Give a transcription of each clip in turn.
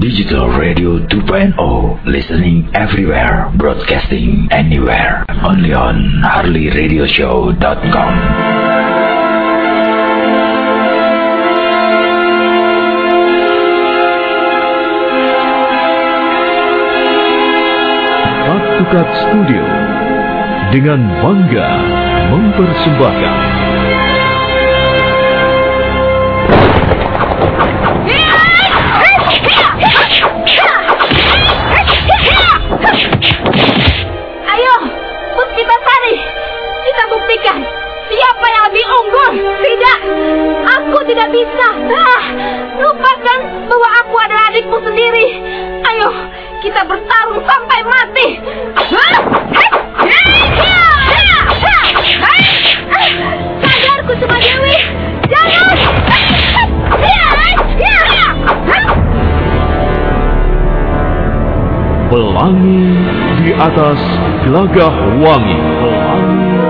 Digital Radio 2.0 Listening everywhere Broadcasting anywhere. Only on HarleyRadioshow.com Cut Studio dengan bangga mempersembahkan unggul. Tidak, aku tidak bisa. Ah, lupakan bahwa aku adalah adikmu sendiri. Ayo, kita bertarung sampai mati. Ah, Sadar Kusuma Dewi. Pelangi di atas gelagah wangi. Pelangi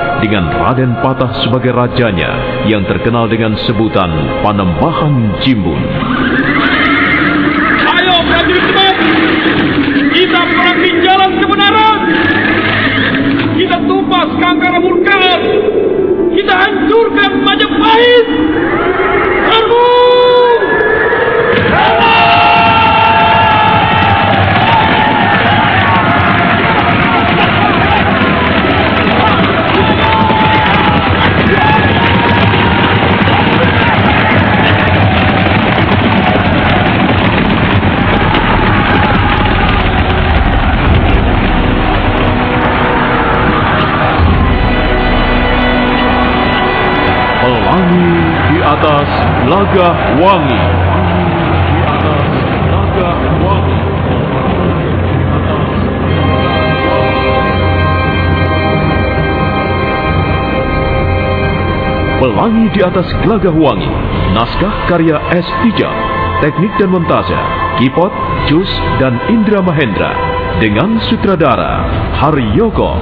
dengan Raden Patah sebagai rajanya yang terkenal dengan sebutan Panembahan Jimbun. Ayo prajurit Tebet, kita perangi jalan kebenaran. Gelagah wangi. Pelangi di atas gelagah wangi. Naskah karya S. Tijab. Teknik dan montase Kipot, Jus, dan Indra Mahendra. Dengan sutradara Haryoko.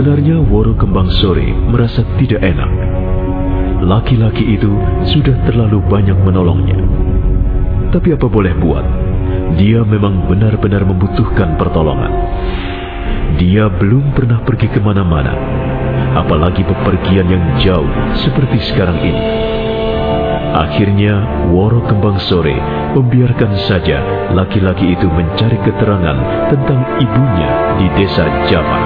Sebenarnya Woro Kembang Sore merasa tidak enak. Laki-laki itu sudah terlalu banyak menolongnya. Tapi apa boleh buat, dia memang benar-benar membutuhkan pertolongan. Dia belum pernah pergi ke mana-mana, apalagi bepergian yang jauh seperti sekarang ini. Akhirnya, Woro Kembang Sore membiarkan saja laki-laki itu mencari keterangan tentang ibunya di desa Jaman.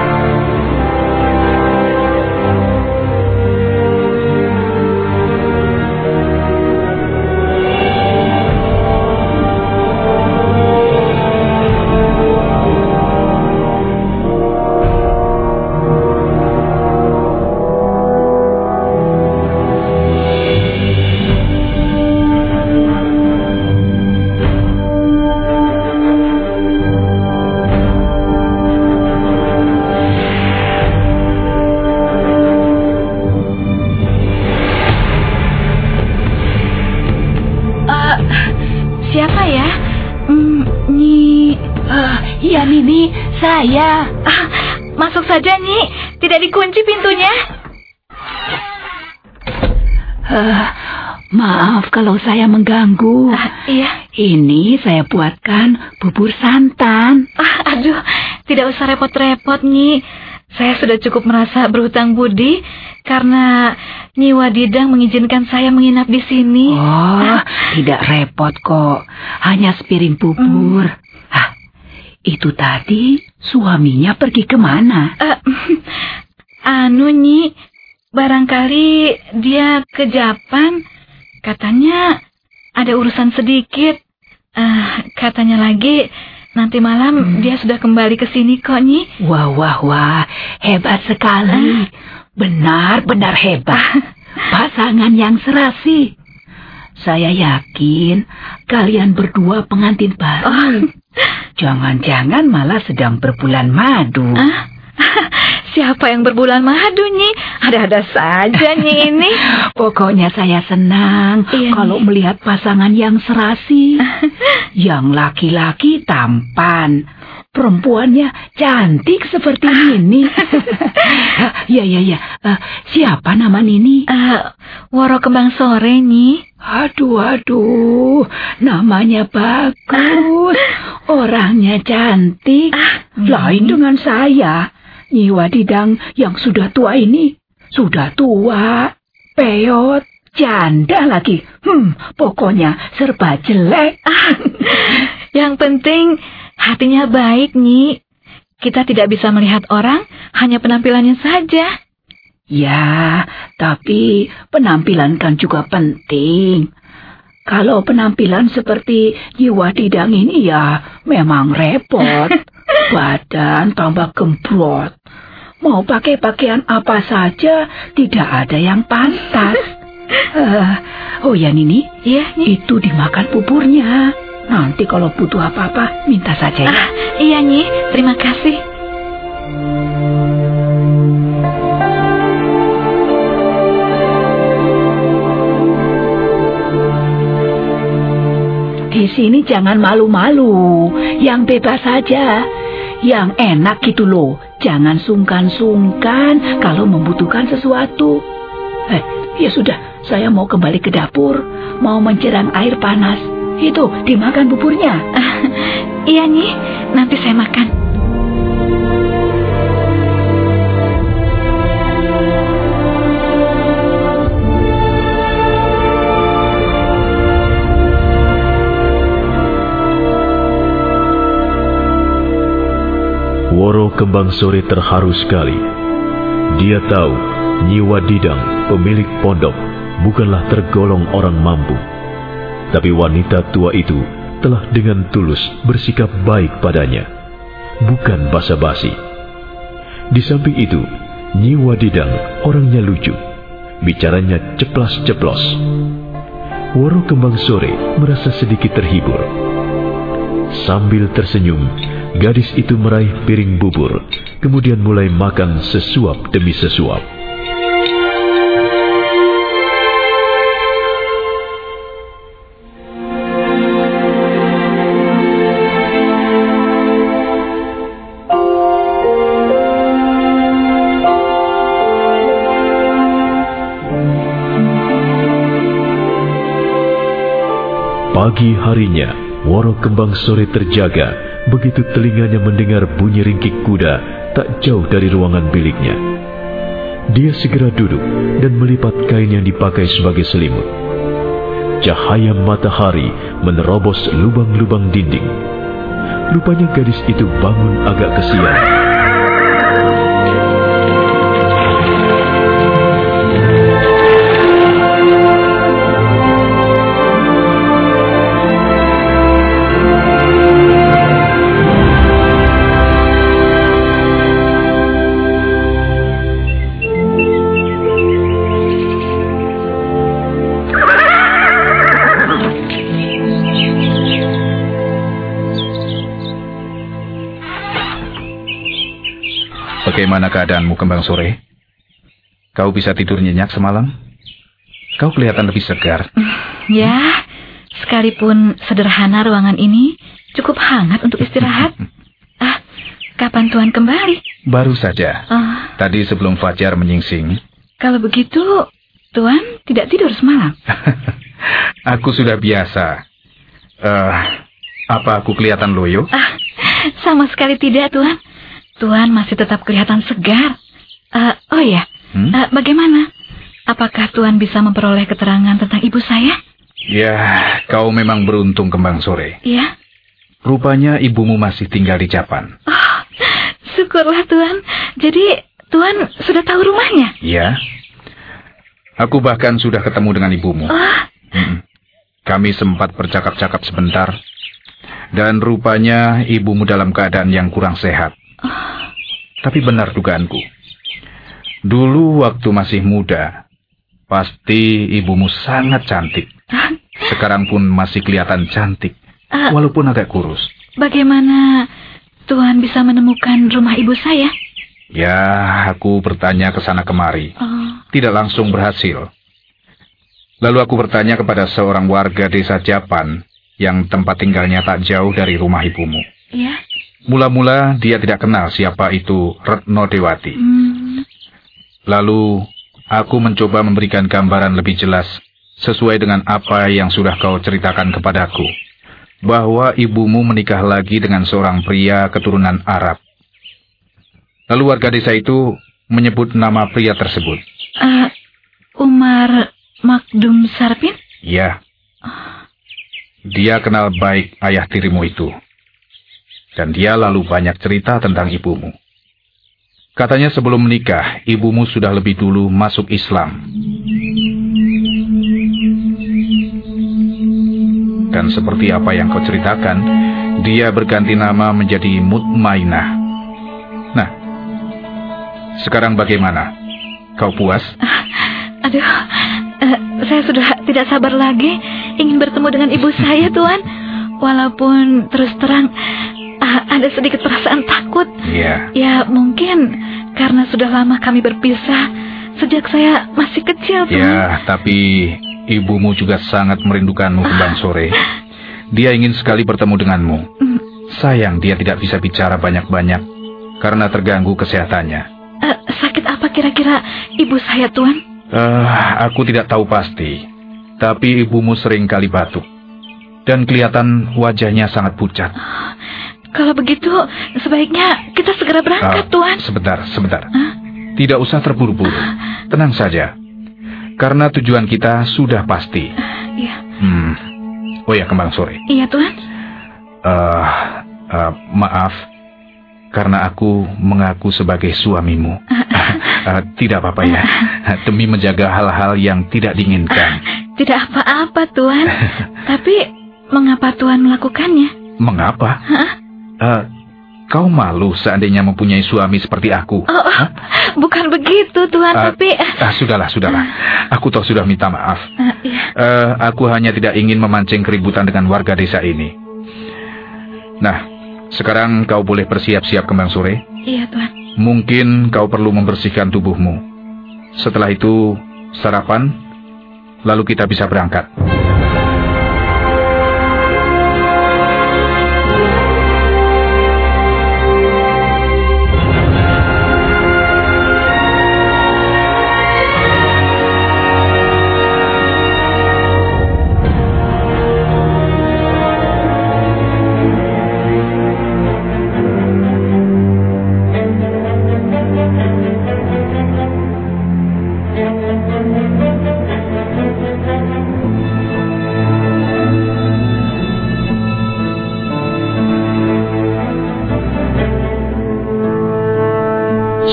Kalau saya mengganggu. Ah, iya. Ini saya buatkan bubur santan. Ah, aduh, tidak usah repot-repot, Nyi. Saya sudah cukup merasa berhutang budi karena Nyi Wadidang mengizinkan saya menginap di sini. Oh, tidak repot kok. Hanya sepiring bubur. Ah, itu tadi suaminya pergi ke mana? Eh, anu, Nyi, barangkali dia ke Japan. Katanya ada urusan sedikit. Ah, katanya lagi nanti malam dia sudah kembali ke sini kok, Nyi. Wah, wah, wah. Hebat sekali. Benar-benar hebat. Pasangan yang serasi. Saya yakin kalian berdua pengantin baru. Jangan-jangan malah sedang berbulan madu. Ah, siapa yang berbulan madu, Nyi? Ada-ada saja, Nyi ini. Pokoknya saya senang Iya, kalau Nyi. melihat pasangan yang serasi. yang laki-laki tampan. Perempuannya cantik seperti Nini. ya, ya, ya. Eh, siapa nama Nini? Eh, Woro Kembang Sore, Nyi. Aduh, aduh. Namanya bagus. Orangnya cantik. Lain dengan saya. Nyi Wadidang yang sudah tua ini. Sudah tua. Peot. Janda lagi. Hmm, pokoknya serba jelek. Yang penting hatinya baik, Nyi. Kita tidak bisa melihat orang, hanya penampilannya saja. Ya, tapi penampilan kan juga penting. Kalau penampilan seperti Jiwa Didang ini ya memang repot. Badan tambah gembrot. Mau pakai pakaian apa saja tidak ada yang pantas. Eh, oh ya Nini, Iya, Nyi. itu dimakan buburnya. Nanti kalau butuh apa-apa minta saja ya. Ah, iya, Nyi. Terima kasih. Di sini jangan malu-malu, yang bebas saja. Yang enak gitu loh, jangan sungkan-sungkan kalau membutuhkan sesuatu. Eh, ya sudah, saya mau kembali ke dapur, mau mencerang air panas. Itu, dimakan buburnya. Iya, Nyi. Nanti saya makan. Kembang Sore terharu sekali. Dia tahu Nyiwa Didang, pemilik pondok, bukanlah tergolong orang mampu. Tapi wanita tua itu telah dengan tulus bersikap baik padanya. Bukan basa-basi. Di samping itu, Nyiwa Didang orangnya lucu. Bicaranya ceplas-ceplos. Woro Kembang Sore merasa sedikit terhibur. Sambil tersenyum, Gadis itu meraih piring bubur, kemudian mulai makan sesuap demi sesuap. Pagi harinya, Waro Kembang Sore terjaga begitu telinganya mendengar bunyi ringkik kuda tak jauh dari ruangan biliknya. Dia segera duduk dan melipat kain yang dipakai sebagai selimut. Cahaya matahari menerobos lubang-lubang dinding. Rupanya gadis itu bangun agak kesian. Keadaanmu kembang sore? Kau bisa tidur nyenyak semalam? Kau kelihatan lebih segar. Ya, sekalipun sederhana ruangan ini cukup hangat untuk istirahat. ah, kapan Tuhan kembali? Baru saja. Oh, Tadi sebelum Fajar menyingsing, kalau begitu, Tuhan tidak tidur semalam. aku sudah biasa. Eh, apa aku kelihatan loyo? Ah, sama sekali tidak, Tuhan. Tuhan masih tetap kelihatan segar. Eh, oh ya, Hmm? eh, bagaimana? Apakah Tuhan bisa memperoleh keterangan tentang ibu saya? Ya, kau memang beruntung kembang sore. Ya. Rupanya ibumu masih tinggal di Japan. Oh, syukurlah Tuhan. Jadi Tuhan sudah tahu rumahnya. Ya. Aku bahkan sudah ketemu dengan ibumu. Oh, Mm-mm. Kami sempat bercakap-cakap sebentar. Dan rupanya ibumu dalam keadaan yang kurang sehat. Tapi benar dugaanku. Dulu waktu masih muda, pasti ibumu sangat cantik. Sekarang pun masih kelihatan cantik, eh, walaupun agak kurus. bagaimana Tuhan bisa menemukan rumah ibu saya? Ya, aku bertanya ke sana kemari. Oh, Tidak langsung berhasil. Lalu aku bertanya kepada seorang warga desa Japan yang tempat tinggalnya tak jauh dari rumah ibumu. ya. Mula-mula dia tidak kenal siapa itu Retno Dewati. Hmm, Lalu aku mencoba memberikan gambaran lebih jelas sesuai dengan apa yang sudah kau ceritakan kepadaku. Bahwa ibumu menikah lagi dengan seorang pria keturunan Arab. Lalu warga desa itu menyebut nama pria tersebut. eh, Umar Makdum Sarpin? Ya. Dia kenal baik ayah tirimu itu. Dan dia lalu banyak cerita tentang ibumu. Katanya sebelum menikah, ibumu sudah lebih dulu masuk Islam. Dan seperti apa yang kau ceritakan, dia berganti nama menjadi Mutmainah. Nah, sekarang bagaimana? Kau puas? Aduh, eh, saya sudah tidak sabar lagi ingin bertemu dengan ibu saya, Tuhan. Walaupun terus terang ah, ada sedikit perasaan takut. Iya. Ya, mungkin karena sudah lama kami berpisah sejak saya masih kecil. Ya, tapi ibumu juga sangat merindukanmu kembang sore. Dia ingin sekali bertemu denganmu. Mm, Sayang dia tidak bisa bicara banyak-banyak karena terganggu kesehatannya. eh, sakit apa kira-kira ibu saya, Tuhan? Eh, aku tidak tahu pasti, tapi ibumu sering kali batuk. Dan kelihatan wajahnya sangat pucat. Kalau begitu, sebaiknya kita segera berangkat, Ah, Tuhan. Sebentar, sebentar. Hah? Tidak usah terburu-buru. Tenang saja. Karena tujuan kita sudah pasti. Iya, Hmm. Oh ya, kembang sore. iya, Tuhan. Eh, eh, maaf, karena aku mengaku sebagai suamimu. Eh, tidak apa-apa ya, demi menjaga hal-hal yang tidak diinginkan. Tidak apa-apa, Tuhan. Tapi mengapa Tuhan melakukannya? Mengapa? Hah? Eh, kau malu seandainya mempunyai suami seperti aku? Oh, Hah? bukan begitu, Tuhan. Eh, tapi ah, sudahlah, sudahlah. Aku toh sudah minta maaf. Eh, iya. Eh, aku hanya tidak ingin memancing keributan dengan warga desa ini. Nah, sekarang kau boleh bersiap-siap kembang sore. Iya, Tuhan. Mungkin kau perlu membersihkan tubuhmu. Setelah itu, sarapan, lalu kita bisa berangkat.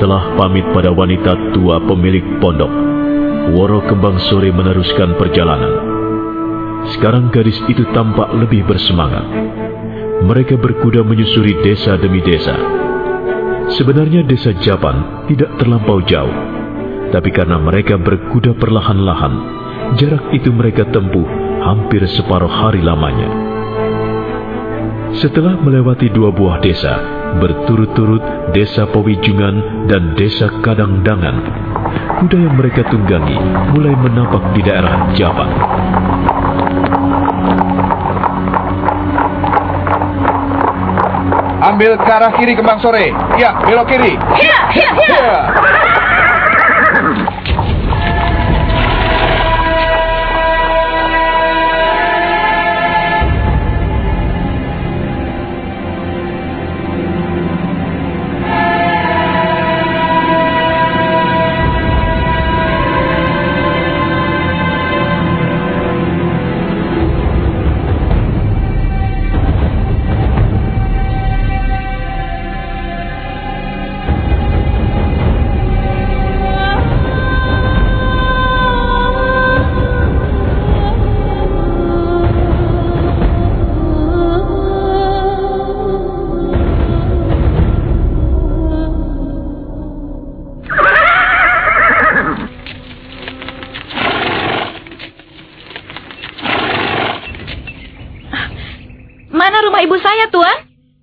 Setelah pamit pada wanita tua pemilik pondok, Woro Kembang Sore meneruskan perjalanan. Sekarang gadis itu tampak lebih bersemangat. Mereka berkuda menyusuri desa demi desa. Sebenarnya desa Japan tidak terlampau jauh, tapi karena mereka berkuda perlahan-lahan, jarak itu mereka tempuh hampir separuh hari lamanya. Setelah melewati dua buah desa, berturut-turut desa Pewijungan dan desa Kadangdangan, kuda yang mereka tunggangi mulai menapak di daerah Japan. Ambil ke arah kiri kembang sore. Ya, belok kiri. Ya, ya, ya. Ya.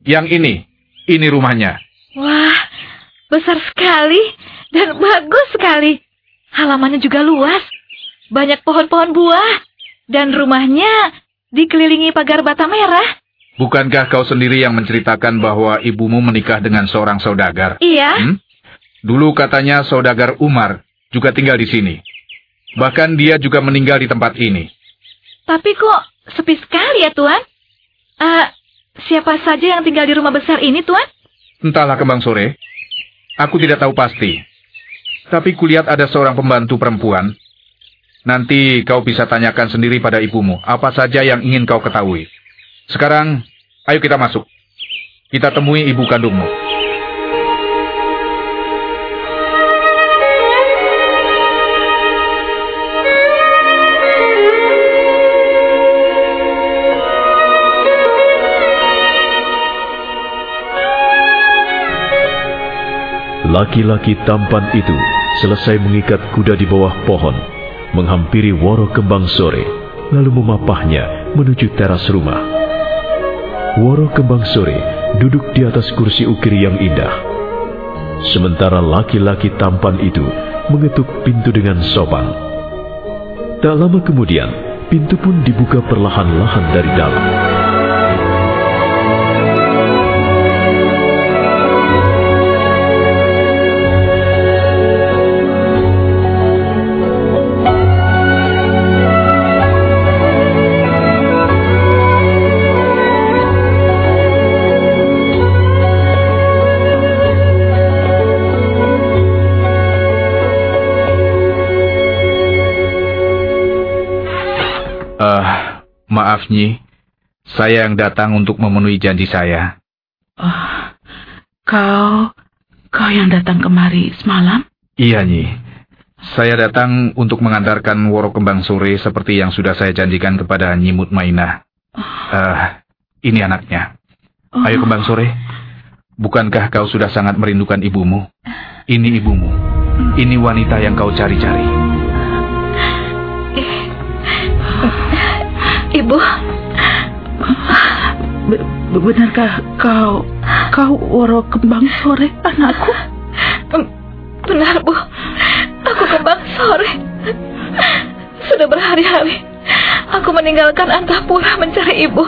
Yang ini, ini rumahnya. Wah, besar sekali dan bagus sekali. Halamannya juga luas. Banyak pohon-pohon buah. Dan rumahnya dikelilingi pagar bata merah. Bukankah kau sendiri yang menceritakan bahwa ibumu menikah dengan seorang saudagar? Iya. Hmm? Dulu katanya saudagar Umar juga tinggal di sini. Bahkan dia juga meninggal di tempat ini. Tapi kok sepi sekali ya, Tuan? Eh, siapa saja yang tinggal di rumah besar ini, Tuan? Entahlah kembang sore. Aku tidak tahu pasti. Tapi kulihat ada seorang pembantu perempuan. Nanti kau bisa tanyakan sendiri pada ibumu apa saja yang ingin kau ketahui. Sekarang, ayo kita masuk. Kita temui ibu kandungmu. Laki-laki tampan itu selesai mengikat kuda di bawah pohon, menghampiri Woro Kembang Sore, lalu memapahnya menuju teras rumah. Woro Kembang Sore duduk di atas kursi ukir yang indah. Sementara laki-laki tampan itu mengetuk pintu dengan sopan. Tak lama kemudian, pintu pun dibuka perlahan-lahan dari dalam. Eh, maaf Nyi. Saya yang datang untuk memenuhi janji saya. Oh, kau, kau yang datang kemari semalam? Iya Nyi. Saya datang untuk mengantarkan Woro Kembang Sore seperti yang sudah saya janjikan kepada Nyi Mutmainah. Eh, ini anaknya. Ayo Kembang Sore. Bukankah kau sudah sangat merindukan ibumu? Ini ibumu. Ini wanita yang kau cari-cari. Ibu, Be- be- benarkah kau, kau Woro Kembang Sore, anakku? benar Bu. Aku kembang sore. Sudah berhari-hari aku meninggalkan Antapura mencari ibu.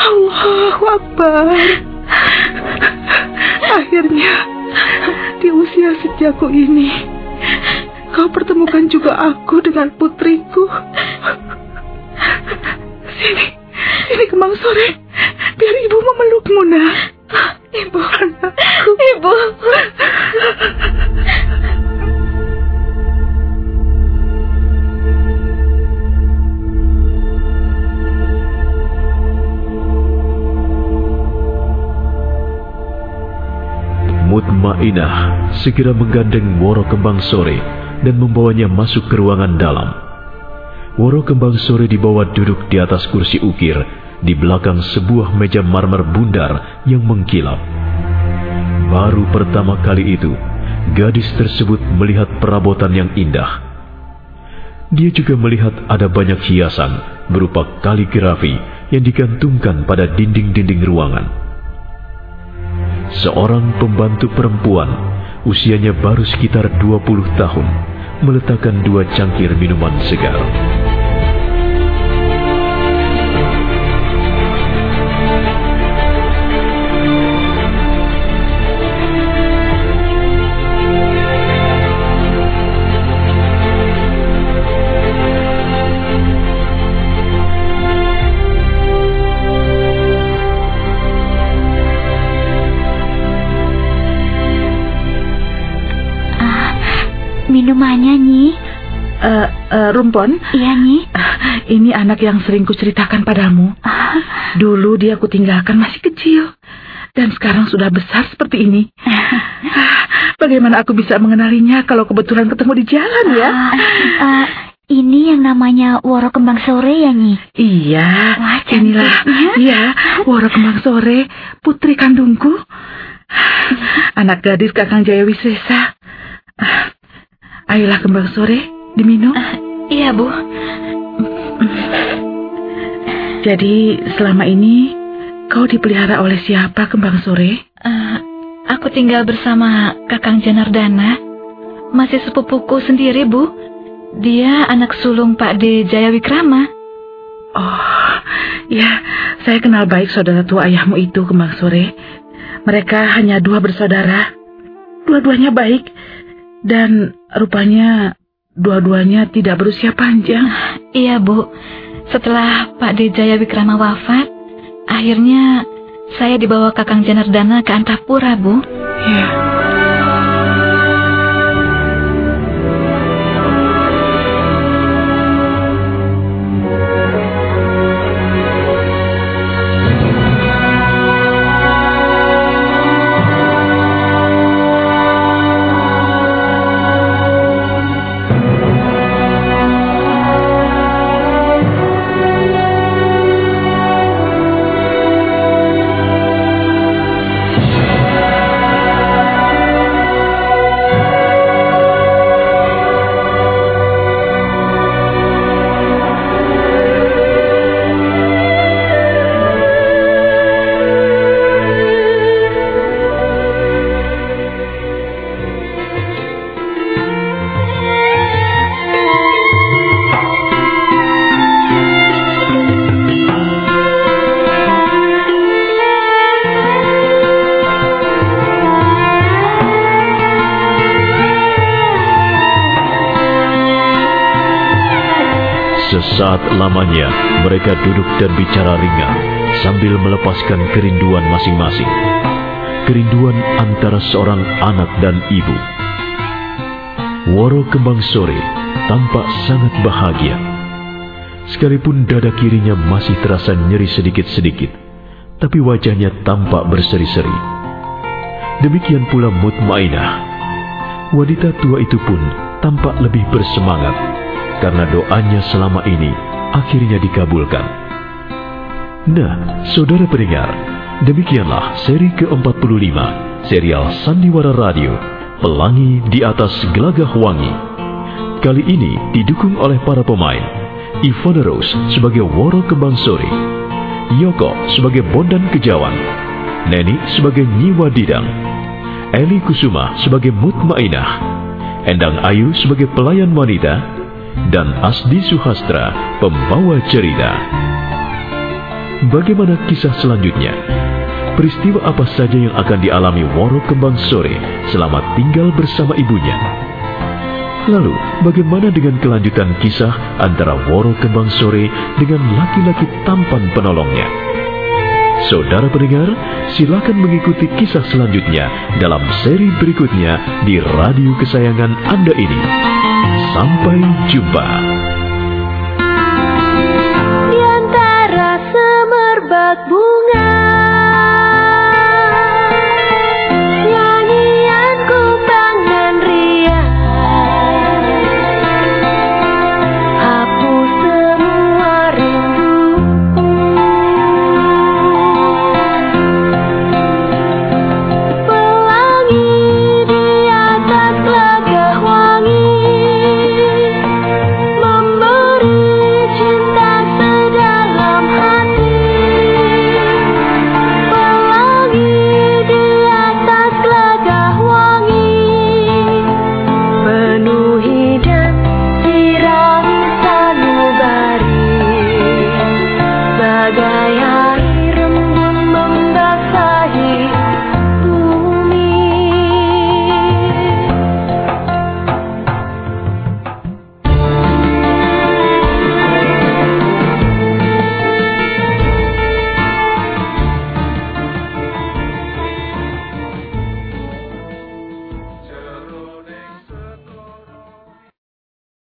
Allahu Akbar. Akhirnya, di usia sejakku ini, kau pertemukan juga aku dengan putriku. Sini kembang sore, biar ibu memelukmu, nak. Ibu, Anakku. ibu. Mutmainah segera menggandeng Woro Kembang Sore dan membawanya masuk ke ruangan dalam. Woro Kembang Sore dibawa duduk di atas kursi ukir di belakang sebuah meja marmer bundar yang mengkilap. Baru pertama kali itu, gadis tersebut melihat perabotan yang indah. Dia juga melihat ada banyak hiasan berupa kaligrafi yang digantungkan pada dinding-dinding ruangan. Seorang pembantu perempuan, usianya baru sekitar 20 tahun, meletakkan dua cangkir minuman segar. Nyi. Uh, uh, Rumpon? Iya, Nyi. Uh, ini anak yang sering kuceritakan padamu. Uh. Dulu dia kutinggalkan masih kecil. Dan sekarang sudah besar seperti ini. Bagaimana aku bisa mengenalinya kalau kebetulan ketemu di jalan ya? Uh, uh, ini yang namanya Woro Kembang Sore ya, Nyi? Iya. Wah, inilah. Iya, Woro Kembang Sore, putri kandungku. Anak gadis Kakang Jaya Wisesa. Ayolah kembang sore, diminum. Uh, iya, Bu. Jadi selama ini kau dipelihara oleh siapa kembang sore? Uh, aku tinggal bersama Kakang Janardana. Masih sepupuku sendiri, Bu. Dia anak sulung Pak D. Jaya Wikrama. Oh, ya, saya kenal baik saudara tua ayahmu itu kembang sore. Mereka hanya dua bersaudara. Dua-duanya baik. Dan rupanya dua-duanya tidak berusia panjang. Iya, Bu. Setelah Pak Dejaya Wikrama wafat, akhirnya saya dibawa Kakang Janardana ke Antapura, Bu. Iya. Sesaat lamanya mereka duduk dan bicara ringan sambil melepaskan kerinduan masing-masing. Kerinduan antara seorang anak dan ibu. Woro Kembang Sore tampak sangat bahagia. Sekalipun dada kirinya masih terasa nyeri sedikit-sedikit, tapi wajahnya tampak berseri-seri. Demikian pula Mutmainah. Wanita tua itu pun tampak lebih bersemangat karena doanya selama ini akhirnya dikabulkan. Nah, saudara pendengar, demikianlah seri ke-45 serial Sandiwara Radio, Pelangi di atas Gelagah Wangi. Kali ini didukung oleh para pemain, Ivana Rose sebagai Woro Kembang Sore, Yoko sebagai Bondan Kejawan, Neni sebagai Nyiwa Didang, Eli Kusuma sebagai Mutmainah, Endang Ayu sebagai pelayan wanita, dan Asdi Suhastra, pembawa cerita. Bagaimana kisah selanjutnya? Peristiwa apa saja yang akan dialami Woro Kembang Sore selama tinggal bersama ibunya? Lalu, bagaimana dengan kelanjutan kisah antara Woro Kembang Sore dengan laki-laki tampan penolongnya? Saudara pendengar, silakan mengikuti kisah selanjutnya dalam seri berikutnya di radio kesayangan Anda ini. Sampai jumpa. Di antara semerbak bu.